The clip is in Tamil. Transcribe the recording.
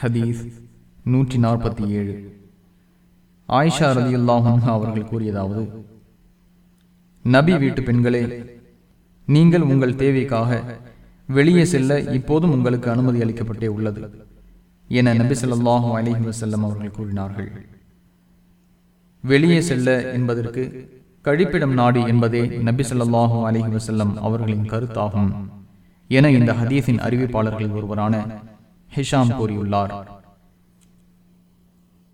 ஹதீஸ் நூற்றி நாற்பத்தி ஏழு. ஆயிஷா ரலியுல்லாஹும் அவர்கள் கூறியதாவது நபி வீட்டு பெண்களே நீங்கள் உங்கள் தேவைக்காக வெளியே செல்ல இப்போதும் உங்களுக்கு அனுமதி அளிக்கப்பட்டே உள்ளது என நபி சொல்லாஹு அலிஹி வசல்லம் அவர்கள் கூறினார்கள். வெளியே செல்ல என்பதற்கு கழிப்பிடம் நாடு என்பதே நபி சொல்லாஹு அலிஹி வசல்லம் அவர்களின் கருத்தாகும் என இந்த ஹதீஸின் அறிவிப்பாளர்களில் ஒருவரான ஹிஷாம் கூறியுள்ளார்.